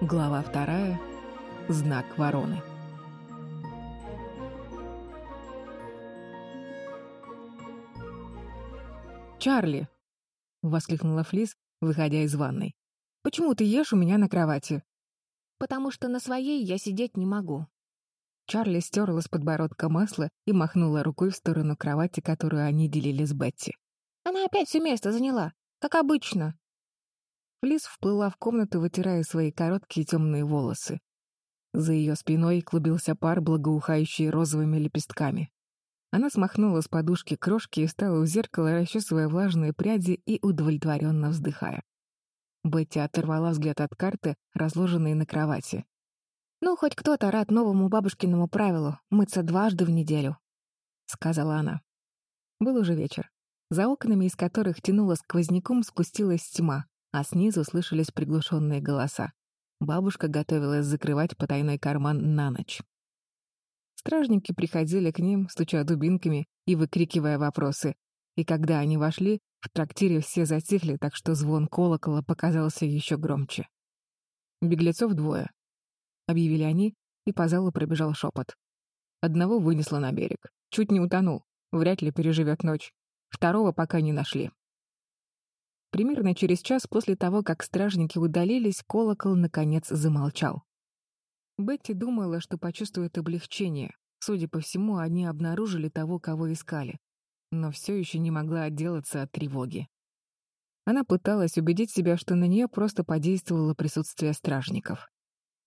Глава вторая. Знак вороны. «Чарли!» — воскликнула Флис, выходя из ванной. «Почему ты ешь у меня на кровати?» «Потому что на своей я сидеть не могу». Чарли стерла с подбородка масло и махнула рукой в сторону кровати, которую они делили с Бетти. «Она опять все место заняла, как обычно». Флис вплыла в комнату, вытирая свои короткие темные волосы. За ее спиной клубился пар, благоухающий розовыми лепестками. Она смахнула с подушки крошки и встала у зеркала, расчесывая влажные пряди и удовлетворенно вздыхая. Бетти оторвала взгляд от карты, разложенной на кровати. «Ну, хоть кто-то рад новому бабушкиному правилу — мыться дважды в неделю», — сказала она. Был уже вечер. За окнами, из которых тянуло сквозняком, спустилась тьма, а снизу слышались приглушенные голоса. Бабушка готовилась закрывать потайной карман на ночь. Стражники приходили к ним, стуча дубинками и выкрикивая вопросы. И когда они вошли, в трактире все затихли, так что звон колокола показался еще громче. «Беглецов двое», — объявили они, и по залу пробежал шепот. Одного вынесло на берег. Чуть не утонул. Вряд ли переживет ночь. Второго пока не нашли. Примерно через час после того, как стражники удалились, колокол, наконец, замолчал. Бетти думала, что почувствует облегчение. Судя по всему, они обнаружили того, кого искали. Но все еще не могла отделаться от тревоги. Она пыталась убедить себя, что на нее просто подействовало присутствие стражников.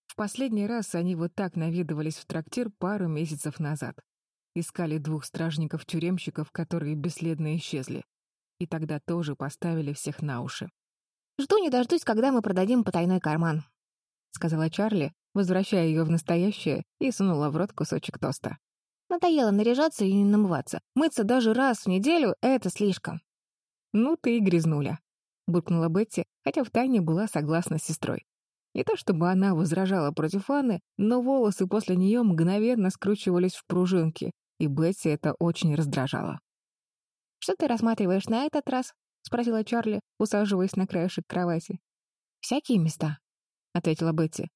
В последний раз они вот так наведывались в трактир пару месяцев назад. Искали двух стражников-тюремщиков, которые бесследно исчезли. И тогда тоже поставили всех на уши. «Жду не дождусь, когда мы продадим потайной карман», — сказала Чарли, возвращая ее в настоящее, и сунула в рот кусочек тоста. «Надоело наряжаться и не намываться. Мыться даже раз в неделю — это слишком». «Ну ты и грязнуля», — буркнула Бетти, хотя втайне была согласна с сестрой. Не то чтобы она возражала против Анны, но волосы после нее мгновенно скручивались в пружинки, и Бетти это очень раздражало. «Что ты рассматриваешь на этот раз?» — спросила Чарли, усаживаясь на краешек кровати. «Всякие места», — ответила Бетти.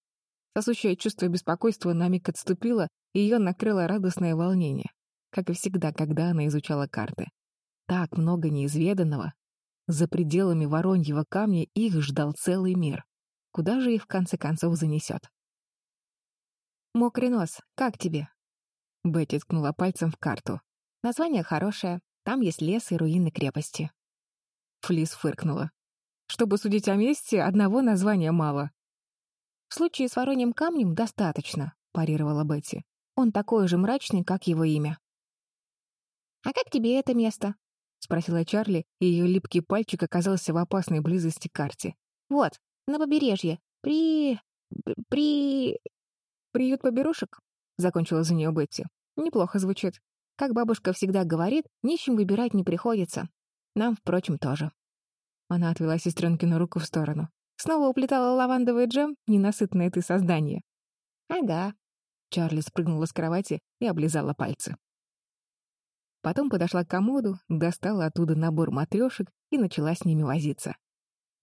Сосущее чувство беспокойства на миг отступило, и ее накрыло радостное волнение, как и всегда, когда она изучала карты. Так много неизведанного. За пределами Вороньего камня их ждал целый мир. Куда же их в конце концов занесет? «Мокрый нос, как тебе?» Бетти ткнула пальцем в карту. «Название хорошее. Там есть лес и руины крепости». Флис фыркнула. «Чтобы судить о месте, одного названия мало. «В случае с вороньим камнем достаточно», — парировала Бетти. «Он такой же мрачный, как его имя». «А как тебе это место?» — спросила Чарли, и ее липкий пальчик оказался в опасной близости к карте. «Вот, на побережье. При... при...» «Приют поберушек?» — закончила за нее Бетти. «Неплохо звучит. Как бабушка всегда говорит, нищим выбирать не приходится. Нам, впрочем, тоже». Она отвела сестренкину руку в сторону. Снова уплетала лавандовый джем, ненасытное ты создание. Ага. Чарли спрыгнула с кровати и облизала пальцы. Потом подошла к комоду, достала оттуда набор матрешек и начала с ними возиться.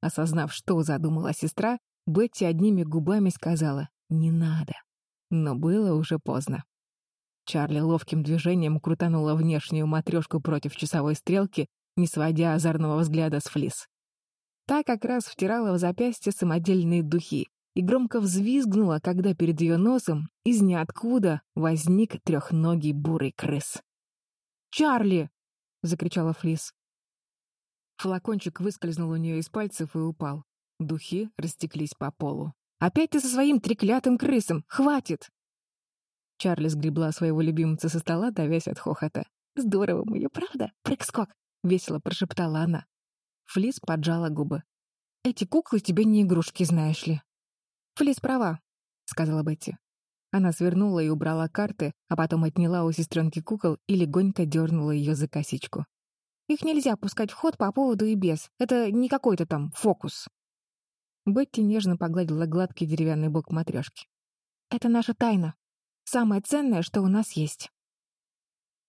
Осознав, что задумала сестра, Бетти одними губами сказала «не надо». Но было уже поздно. Чарли ловким движением крутанула внешнюю матрешку против часовой стрелки, не сводя озорного взгляда с флис. Та как раз втирала в запястье самодельные духи и громко взвизгнула, когда перед ее носом из ниоткуда возник трехногий бурый крыс. «Чарли!» — закричала Флис. Флакончик выскользнул у нее из пальцев и упал. Духи растеклись по полу. «Опять ты со своим треклятым крысом! Хватит!» Чарли сгребла своего любимца со стола, давясь от хохота. «Здорово, моя правда? Прыг-скок!» — весело прошептала она. Флис поджала губы. «Эти куклы тебе не игрушки, знаешь ли». «Флис права», — сказала Бетти. Она свернула и убрала карты, а потом отняла у сестренки кукол и легонько дернула ее за косичку. «Их нельзя пускать в ход по поводу и без. Это не какой-то там фокус». Бетти нежно погладила гладкий деревянный бок матрешки. «Это наша тайна. Самое ценное, что у нас есть».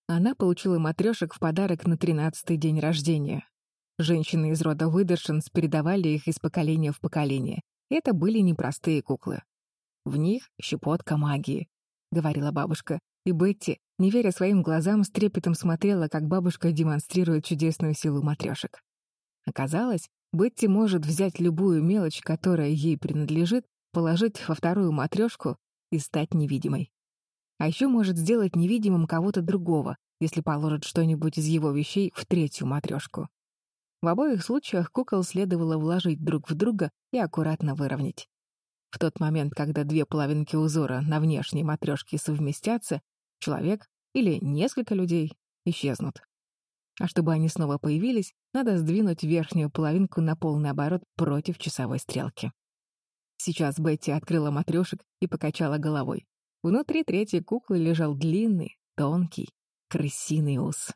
Она получила матрешек в подарок на тринадцатый день рождения. Женщины из рода Выдершинс передавали их из поколения в поколение, Это были непростые куклы. В них щепотка магии, — говорила бабушка, и Бетти, не веря своим глазам, с трепетом смотрела, как бабушка демонстрирует чудесную силу матрешек. Оказалось, Бетти может взять любую мелочь, которая ей принадлежит, положить во вторую матрешку и стать невидимой. А еще может сделать невидимым кого-то другого, если положит что-нибудь из его вещей в третью матрешку. В обоих случаях кукол следовало вложить друг в друга и аккуратно выровнять. В тот момент, когда две половинки узора на внешней матрешке совместятся, человек или несколько людей исчезнут. А чтобы они снова появились, надо сдвинуть верхнюю половинку на полный оборот против часовой стрелки. Сейчас Бетти открыла матрешек и покачала головой. Внутри третьей куклы лежал длинный, тонкий, крысиный ус.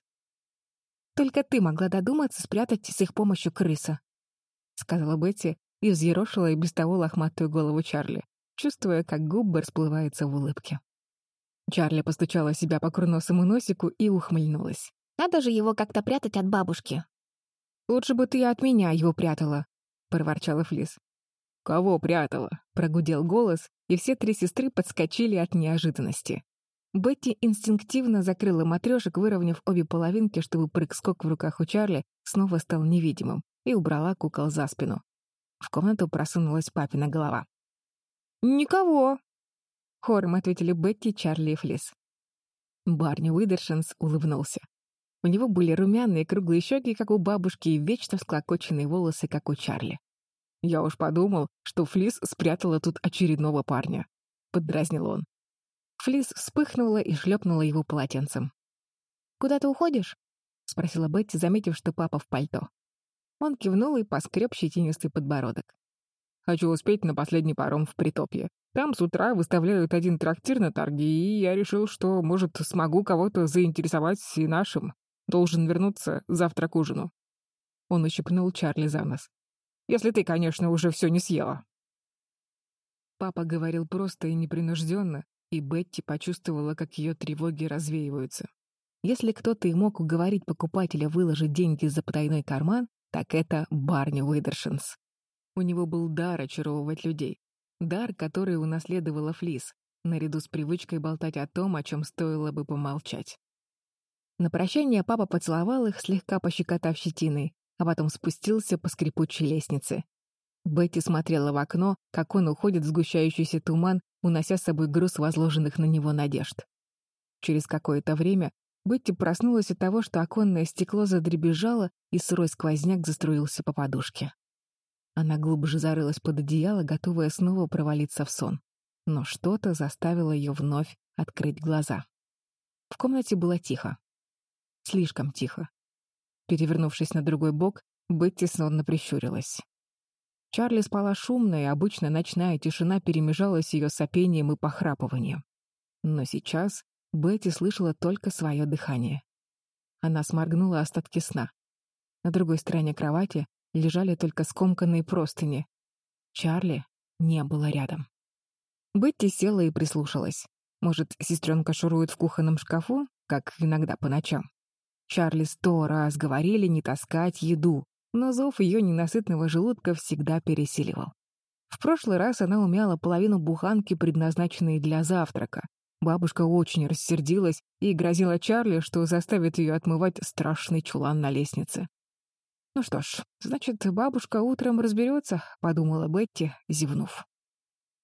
«Только ты могла додуматься спрятать с их помощью крыса», — сказала Бетти и взъерошила и без того лохматую голову Чарли, чувствуя, как губы расплываются в улыбке. Чарли постучала себя по курносому носику и ухмыльнулась. «Надо же его как-то прятать от бабушки». «Лучше бы ты от меня его прятала», — проворчала Флис. «Кого прятала?» — прогудел голос, и все три сестры подскочили от неожиданности. Бетти инстинктивно закрыла матрешек, выровняв обе половинки, чтобы прыг-скок в руках у Чарли снова стал невидимым, и убрала кукол за спину. В комнату просунулась папина голова. «Никого!» — хором ответили Бетти, Чарли и Флис. Барни Уидершенс улыбнулся. У него были румяные круглые щеки, как у бабушки, и вечно всклокоченные волосы, как у Чарли. «Я уж подумал, что Флис спрятала тут очередного парня», — поддразнил он. Флис вспыхнула и шлепнула его полотенцем. «Куда ты уходишь?» — спросила Бетти, заметив, что папа в пальто. Он кивнул и поскреб щетинистый подбородок. «Хочу успеть на последний паром в Притопье. Там с утра выставляют один трактир на торги, и я решил, что, может, смогу кого-то заинтересовать и нашим. Должен вернуться завтра к ужину». Он ущипнул Чарли за нос. «Если ты, конечно, уже все не съела». Папа говорил просто и непринужденно, и Бетти почувствовала, как ее тревоги развеиваются. Если кто-то и мог уговорить покупателя выложить деньги за потайной карман, так это Барни Уидершинс. У него был дар очаровывать людей. Дар, который унаследовала Флис, наряду с привычкой болтать о том, о чем стоило бы помолчать. На прощание папа поцеловал их, слегка пощекотав щетиной, а потом спустился по скрипучей лестнице. Бетти смотрела в окно, как он уходит в сгущающийся туман, унося с собой груз возложенных на него надежд. Через какое-то время Бетти проснулась от того, что оконное стекло задребезжало, и сырой сквозняк заструился по подушке. Она глубже зарылась под одеяло, готовая снова провалиться в сон. Но что-то заставило ее вновь открыть глаза. В комнате было тихо. Слишком тихо. Перевернувшись на другой бок, Бетти сонно прищурилась. Чарли спала шумно, и обычно ночная тишина перемежалась ее сопением и похрапыванием. Но сейчас Бетти слышала только свое дыхание. Она сморгнула остатки сна. На другой стороне кровати лежали только скомканные простыни. Чарли не было рядом. Бетти села и прислушалась. Может, сестренка шурует в кухонном шкафу, как иногда по ночам? Чарли сто раз говорили не таскать еду, но зов ее ненасытного желудка всегда пересиливал. В прошлый раз она умяла половину буханки, предназначенной для завтрака. Бабушка очень рассердилась и грозила Чарли, что заставит ее отмывать страшный чулан на лестнице. «Ну что ж, значит, бабушка утром разберется», — подумала Бетти, зевнув.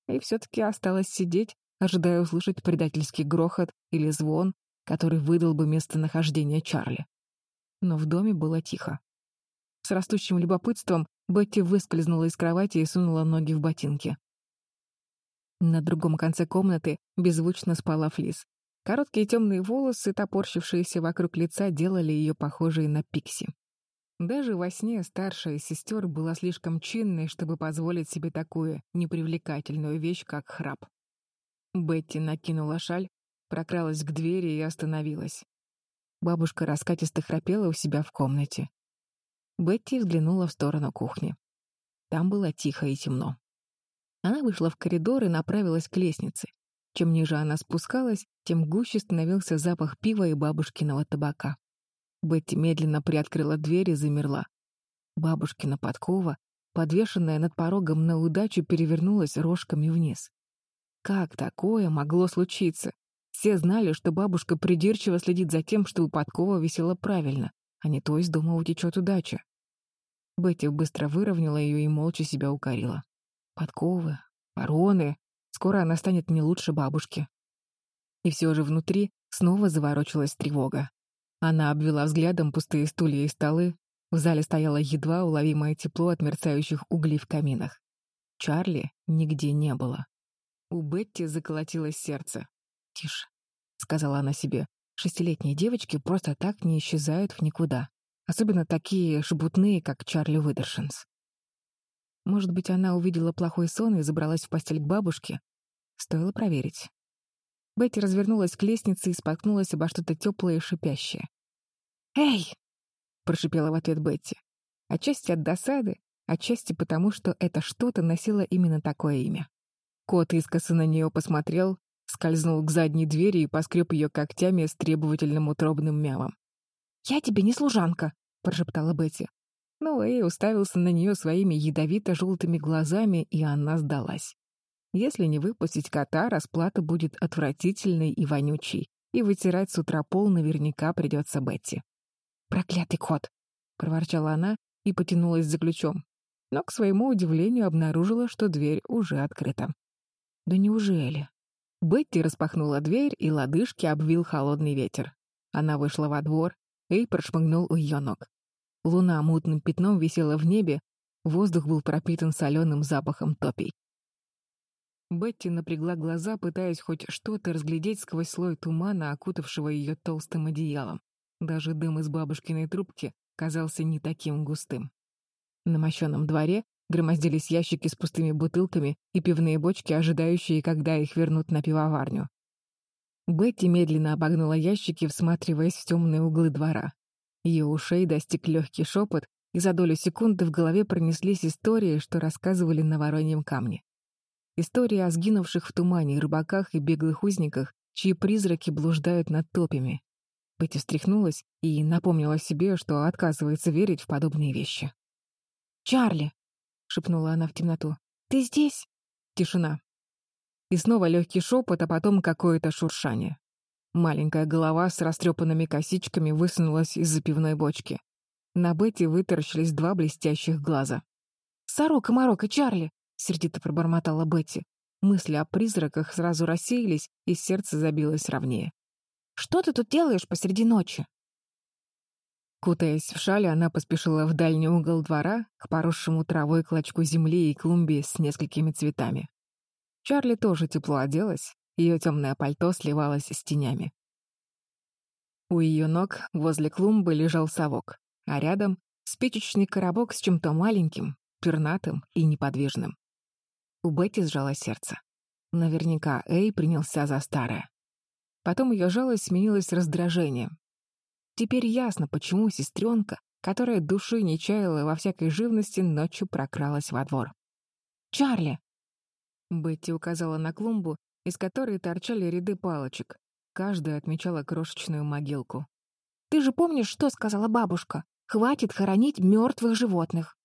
И все-таки осталось сидеть, ожидая услышать предательский грохот или звон, который выдал бы местонахождение Чарли. Но в доме было тихо. С растущим любопытством Бетти выскользнула из кровати и сунула ноги в ботинки. На другом конце комнаты беззвучно спала Флис. Короткие темные волосы, топорщившиеся вокруг лица, делали ее похожей на Пикси. Даже во сне старшая сестер была слишком чинной, чтобы позволить себе такую непривлекательную вещь, как храп. Бетти накинула шаль, прокралась к двери и остановилась. Бабушка раскатисто храпела у себя в комнате. Бетти взглянула в сторону кухни. Там было тихо и темно. Она вышла в коридор и направилась к лестнице. Чем ниже она спускалась, тем гуще становился запах пива и бабушкиного табака. Бетти медленно приоткрыла дверь и замерла. Бабушкина подкова подвешенная над порогом на удачу, перевернулась рожками вниз. Как такое могло случиться? Все знали, что бабушка придирчиво следит за тем, чтобы подкова висела правильно, а не то из дома утечет удача. Бетти быстро выровняла ее и молча себя укорила. Подковы, вороны. Скоро она станет не лучше бабушки. И все же внутри снова заворочилась тревога. Она обвела взглядом пустые стулья и столы. В зале стояло едва уловимое тепло от мерцающих углей в каминах. Чарли нигде не было. У Бетти заколотилось сердце. «Тише», — сказала она себе. «Шестилетние девочки просто так не исчезают в никуда. Особенно такие шебутные, как Чарли Уидершинс». Может быть, она увидела плохой сон и забралась в постель к бабушке? Стоило проверить. Бетти развернулась к лестнице и споткнулась обо что-то теплое и шипящее. «Эй!» — прошипела в ответ Бетти. Отчасти от досады, отчасти потому, что это что-то носило именно такое имя. Кот искоса на нее посмотрел, скользнул к задней двери и поскреб ее когтями с требовательным утробным мявом. «Я тебе не служанка», — прошептала Бетти. Но Эй уставился на нее своими ядовито-желтыми глазами, и она сдалась. Если не выпустить кота, расплата будет отвратительной и вонючей, и вытирать с утра пол наверняка придется Бетти. «Проклятый кот!» — проворчала она и потянулась за ключом. Но, к своему удивлению, обнаружила, что дверь уже открыта. «Да неужели?» Бетти распахнула дверь, и лодыжки обвил холодный ветер. Она вышла во двор, и прошмыгнул у ее ног. Луна мутным пятном висела в небе, воздух был пропитан соленым запахом топий. Бетти напрягла глаза, пытаясь хоть что-то разглядеть сквозь слой тумана, окутавшего ее толстым одеялом. Даже дым из бабушкиной трубки казался не таким густым. На мощенном дворе громоздились ящики с пустыми бутылками и пивные бочки, ожидающие, когда их вернут на пивоварню. Бетти медленно обогнула ящики, всматриваясь в темные углы двора. Ее ушей достиг легкий шепот, и за долю секунды в голове пронеслись истории, что рассказывали на Вороньем камне. Истории о сгинувших в тумане рыбаках и беглых узниках, чьи призраки блуждают над топями. Бетти встряхнулась и напомнила себе, что отказывается верить в подобные вещи. «Чарли!» — шепнула она в темноту. «Ты здесь?» Тишина. И снова легкий шепот, а потом какое-то шуршание. Маленькая голова с растрепанными косичками высунулась из запивной бочки. На Бетти вытаращились два блестящих глаза. «Сорока, Морока, Чарли!» — сердито пробормотала Бетти. Мысли о призраках сразу рассеялись, и сердце забилось ровнее. «Что ты тут делаешь посреди ночи?» Кутаясь в шале, она поспешила в дальний угол двора, к поросшему травой клочку земли и клумбе с несколькими цветами. Чарли тоже тепло оделась, ее темное пальто сливалось с тенями. У ее ног возле клумбы лежал совок, а рядом — спичечный коробок с чем-то маленьким, пернатым и неподвижным. У Бетти сжало сердце. Наверняка Эй принялся за старое. Потом ее жалость сменилась раздражением, Теперь ясно, почему сестренка, которая души не чаяла во всякой живности, ночью прокралась во двор. «Чарли!» Бетти указала на клумбу, из которой торчали ряды палочек. Каждая отмечала крошечную могилку. «Ты же помнишь, что сказала бабушка? Хватит хоронить мертвых животных!»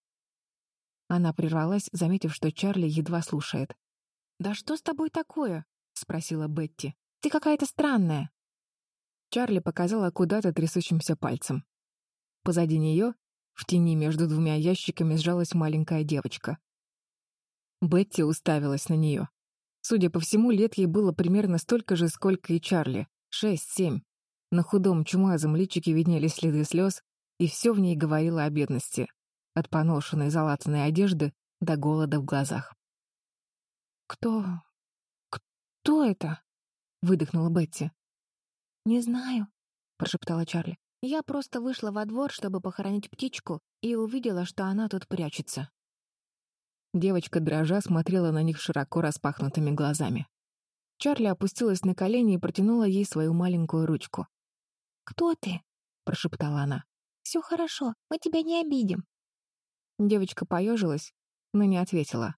Она прервалась, заметив, что Чарли едва слушает. «Да что с тобой такое?» — спросила Бетти. «Ты какая-то странная». Чарли показала куда-то трясущимся пальцем. Позади нее, в тени между двумя ящиками, сжалась маленькая девочка. Бетти уставилась на нее. Судя по всему, лет ей было примерно столько же, сколько и Чарли — шесть-семь. На худом чумазом личике виднелись следы слез, и все в ней говорило о бедности, от поношенной залатанной одежды до голода в глазах. «Кто... кто это?» — выдохнула Бетти. «Не знаю», — прошептала Чарли. «Я просто вышла во двор, чтобы похоронить птичку, и увидела, что она тут прячется». Девочка дрожа смотрела на них широко распахнутыми глазами. Чарли опустилась на колени и протянула ей свою маленькую ручку. «Кто ты?» — прошептала она. «Все хорошо, мы тебя не обидим». Девочка поежилась, но не ответила.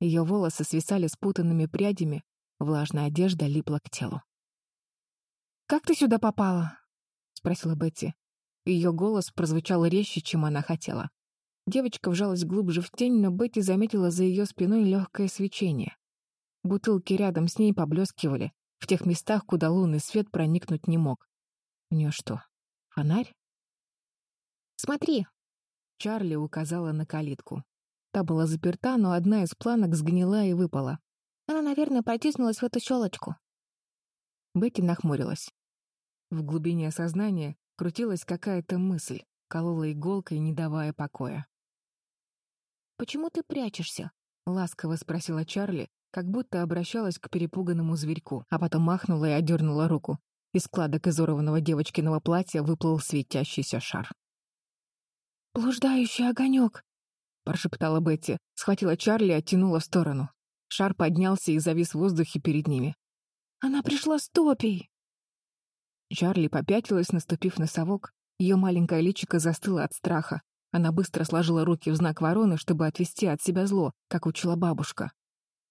Ее волосы свисали спутанными прядями, влажная одежда липла к телу. «Как ты сюда попала?» — спросила Бетти. Ее голос прозвучал резче, чем она хотела. Девочка вжалась глубже в тень, но Бетти заметила за ее спиной легкое свечение. Бутылки рядом с ней поблескивали, в тех местах, куда лунный свет проникнуть не мог. У нее что, фонарь? «Смотри!» Чарли указала на калитку. Та была заперта, но одна из планок сгнила и выпала. Она, наверное, протиснулась в эту щелочку. Бетти нахмурилась. В глубине сознания крутилась какая-то мысль, колола иголкой, не давая покоя. «Почему ты прячешься?» — ласково спросила Чарли, как будто обращалась к перепуганному зверьку, а потом махнула и одернула руку. Из складок изорванного девочкиного платья выплыл светящийся шар. «Блуждающий огонек!» — прошептала Бетти, схватила Чарли и оттянула в сторону. Шар поднялся и завис в воздухе перед ними. «Она пришла с топей!» Чарли попятилась, наступив на совок. Ее маленькое личико застыло от страха. Она быстро сложила руки в знак вороны, чтобы отвести от себя зло, как учила бабушка.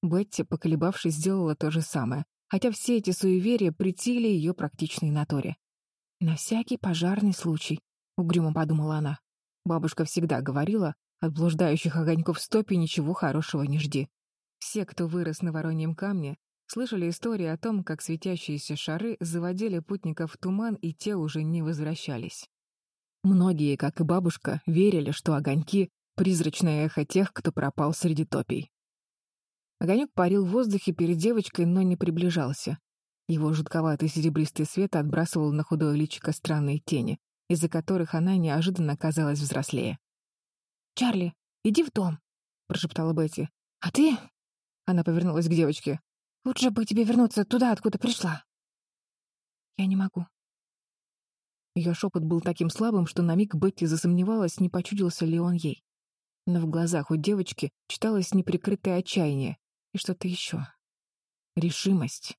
Бетти, поколебавшись, сделала то же самое, хотя все эти суеверия притили ее практичной натуре. «На всякий пожарный случай», — угрюмо подумала она. Бабушка всегда говорила, от блуждающих огоньков стопи ничего хорошего не жди. Все, кто вырос на Вороньем камне, слышали истории о том, как светящиеся шары заводили путников в туман, и те уже не возвращались. Многие, как и бабушка, верили, что огоньки — призрачное эхо тех, кто пропал среди топий. Огонек парил в воздухе перед девочкой, но не приближался. Его жутковатый серебристый свет отбрасывал на худое личико странные тени, из-за которых она неожиданно казалась взрослее. «Чарли, иди в дом», — прошептала Бетти. «А ты...» — она повернулась к девочке. «Лучше бы тебе вернуться туда, откуда пришла». «Я не могу», ее шепот был таким слабым, что на миг Бетти засомневалась, не почудился ли он ей. Но в глазах у девочки читалось неприкрытое отчаяние и что-то еще. Решимость.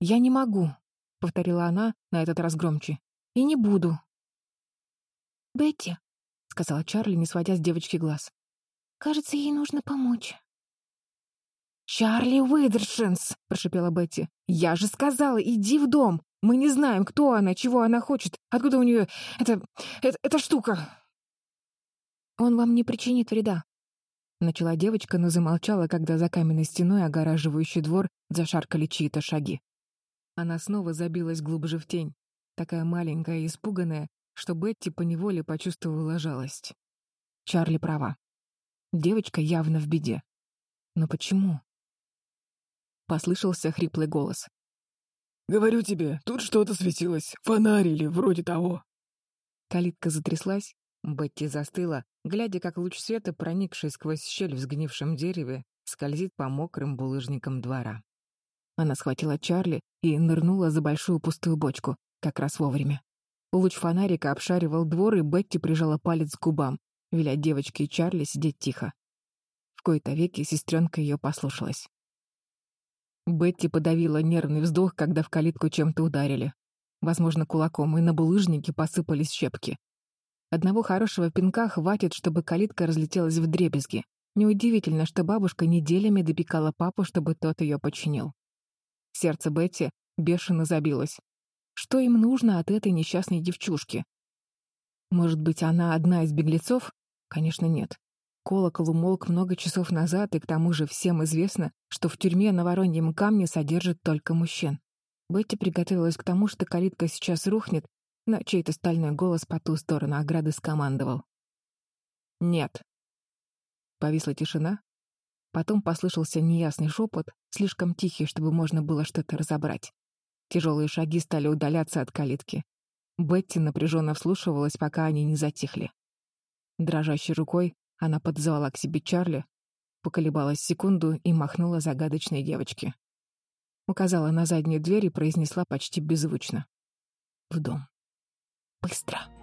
«Я не могу», — повторила она на этот раз громче. «И не буду». «Бетти», — сказала Чарли, не сводя с девочки глаз. «Кажется, ей нужно помочь». «Чарли Уидершинс!» — прошипела Бетти. «Я же сказала, иди в дом! Мы не знаем, кто она, чего она хочет, откуда у нее эта... эта, эта штука!» «Он вам не причинит вреда», — начала девочка, но замолчала, когда за каменной стеной, огораживающей двор, зашаркали чьи-то шаги. Она снова забилась глубже в тень, такая маленькая и испуганная, что Бетти поневоле почувствовала жалость. Чарли права. Девочка явно в беде. Но почему? Послышался хриплый голос. «Говорю тебе, тут что-то светилось. Фонарь или вроде того». Калитка затряслась, Бетти застыла, глядя, как луч света, проникший сквозь щель в сгнившем дереве, скользит по мокрым булыжникам двора. Она схватила Чарли и нырнула за большую пустую бочку, как раз вовремя. Луч фонарика обшаривал двор, и Бетти прижала палец к губам, веля девочке и Чарли сидеть тихо. В кои-то веки сестренка ее послушалась. Бетти подавила нервный вздох, когда в калитку чем-то ударили. Возможно, кулаком, и на булыжнике посыпались щепки. Одного хорошего пинка хватит, чтобы калитка разлетелась в дребезги. Неудивительно, что бабушка неделями допекала папу, чтобы тот ее починил. Сердце Бетти бешено забилось. Что им нужно от этой несчастной девчушки? Может быть, она одна из беглецов? Конечно, нет. Колокол умолк много часов назад, и к тому же всем известно, что в тюрьме на Вороньем камне содержат только мужчин. Бетти приготовилась к тому, что калитка сейчас рухнет, но чей-то стальной голос по ту сторону ограды скомандовал. «Нет». Повисла тишина. Потом послышался неясный шепот, слишком тихий, чтобы можно было что-то разобрать. Тяжелые шаги стали удаляться от калитки. Бетти напряженно вслушивалась, пока они не затихли. Дрожащей рукой она подзвала к себе Чарли, поколебалась секунду и махнула загадочной девочке. Указала на заднюю дверь и произнесла почти беззвучно. «В дом. Быстро!»